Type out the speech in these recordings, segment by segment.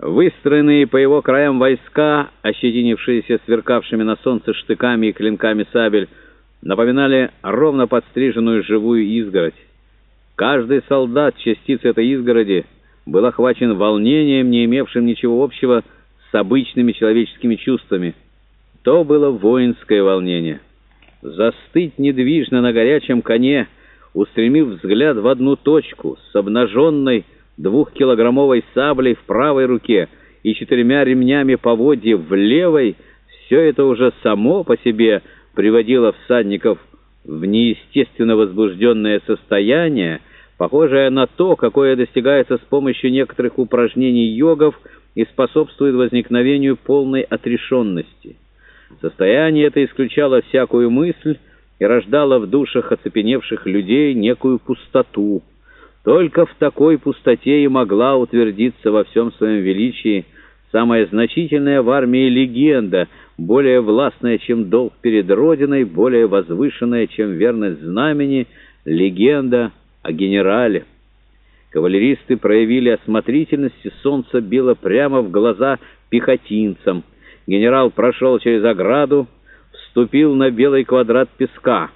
Выстроенные по его краям войска, ощетинившиеся сверкавшими на солнце штыками и клинками сабель, напоминали ровно подстриженную живую изгородь. Каждый солдат частицы этой изгороди был охвачен волнением, не имевшим ничего общего с обычными человеческими чувствами. То было воинское волнение. Застыть недвижно на горячем коне, устремив взгляд в одну точку, с обнаженной, двухкилограммовой саблей в правой руке и четырьмя ремнями поводья в левой, все это уже само по себе приводило всадников в неестественно возбужденное состояние, похожее на то, какое достигается с помощью некоторых упражнений йогов и способствует возникновению полной отрешенности. Состояние это исключало всякую мысль и рождало в душах оцепеневших людей некую пустоту, только в такой пустоте и могла утвердиться во всем своем величии самая значительная в армии легенда, более властная, чем долг перед Родиной, более возвышенная, чем верность знамени, легенда о генерале. Кавалеристы проявили осмотрительность, и солнце било прямо в глаза пехотинцам. Генерал прошел через ограду, вступил на белый квадрат песка.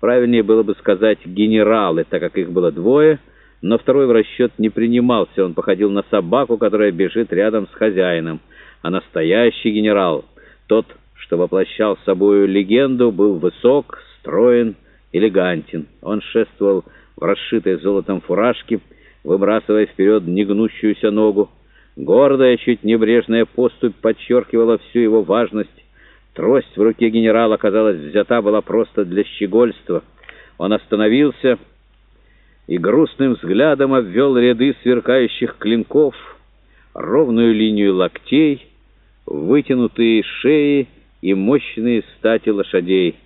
Правильнее было бы сказать «генералы», так как их было двое — но второй в расчет не принимался. Он походил на собаку, которая бежит рядом с хозяином. А настоящий генерал, тот, что воплощал собою легенду, был высок, строен, элегантен. Он шествовал в расшитой золотом фуражке, выбрасывая вперед негнущуюся ногу. Гордая, чуть небрежная поступь подчеркивала всю его важность. Трость в руке генерала, казалось, взята была просто для щегольства. Он остановился и грустным взглядом обвел ряды сверкающих клинков, ровную линию локтей, вытянутые шеи и мощные стати лошадей.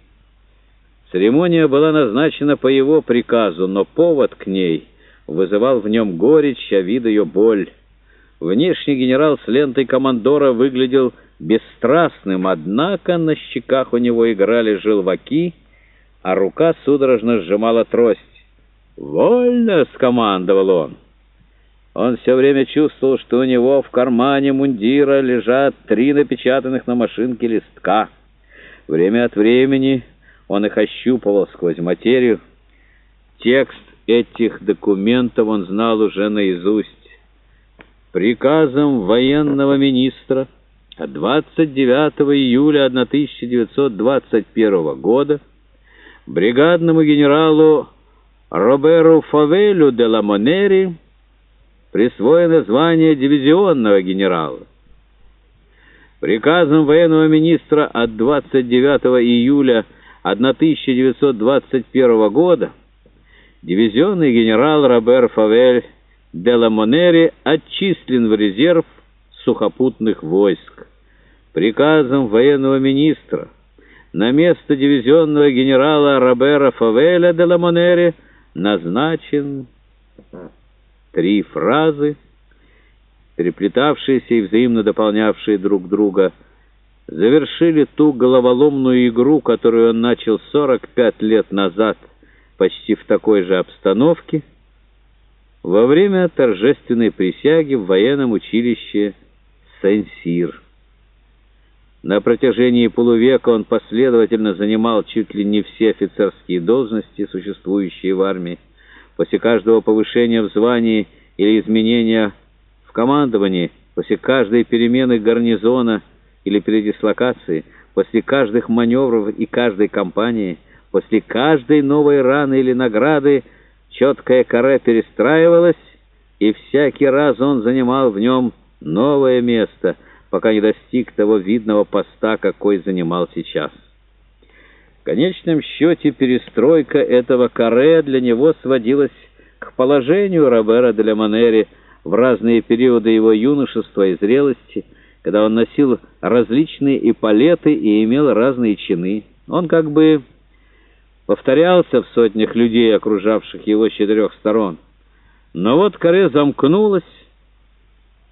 Церемония была назначена по его приказу, но повод к ней вызывал в нем горечь, а вид ее боль. Внешний генерал с лентой командора выглядел бесстрастным, однако на щеках у него играли желваки, а рука судорожно сжимала трость. «Вольно!» — скомандовал он. Он все время чувствовал, что у него в кармане мундира лежат три напечатанных на машинке листка. Время от времени он их ощупывал сквозь материю. Текст этих документов он знал уже наизусть. Приказом военного министра от 29 июля 1921 года бригадному генералу Роберу Фавелю де ла Монери присвоено звание дивизионного генерала. Приказом военного министра от 29 июля 1921 года дивизионный генерал Робер Фавель де ла Монери отчислен в резерв сухопутных войск. Приказом военного министра на место дивизионного генерала Робера Фавеля де ла Монери – назначен три фразы, переплетавшиеся и взаимно дополнявшие друг друга, завершили ту головоломную игру, которую он начал 45 лет назад почти в такой же обстановке, во время торжественной присяги в военном училище Сен-Сир. На протяжении полувека он последовательно занимал чуть ли не все офицерские должности, существующие в армии. После каждого повышения в звании или изменения в командовании, после каждой перемены гарнизона или передислокации, после каждых маневров и каждой кампании, после каждой новой раны или награды четкая каре перестраивалась, и всякий раз он занимал в нем новое место — пока не достиг того видного поста, какой занимал сейчас. В конечном счете перестройка этого каре для него сводилась к положению Робера де Манери в разные периоды его юношества и зрелости, когда он носил различные эполеты и имел разные чины. Он как бы повторялся в сотнях людей, окружавших его с четырех сторон. Но вот каре замкнулась,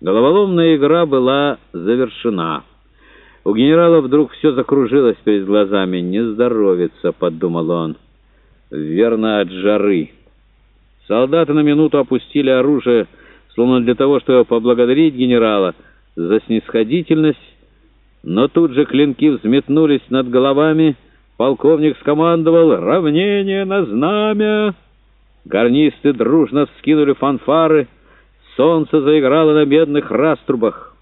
Головоломная игра была завершена. У генерала вдруг все закружилось перед глазами. «Не здоровится», — подумал он. «Верно, от жары». Солдаты на минуту опустили оружие, словно для того, чтобы поблагодарить генерала за снисходительность, но тут же клинки взметнулись над головами, полковник скомандовал «Равнение на знамя!» Гарнисты дружно вскинули фанфары, солнце заиграло на медных раструбах.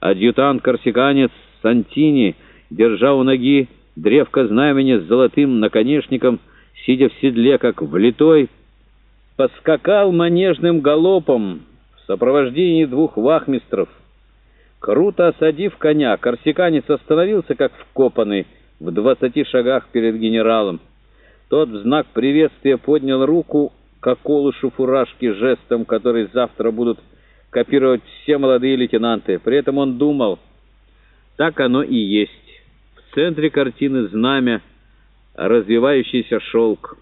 Адъютант-корсиканец Сантини, держа у ноги древко знамени с золотым наконечником, сидя в седле, как влитой, поскакал манежным галопом в сопровождении двух вахмистров. Круто осадив коня, корсиканец остановился, как вкопанный, в двадцати шагах перед генералом. Тот в знак приветствия поднял руку к околышу фуражки жестом, который завтра будут копировать все молодые лейтенанты. При этом он думал, так оно и есть. В центре картины знамя, развивающийся шелк.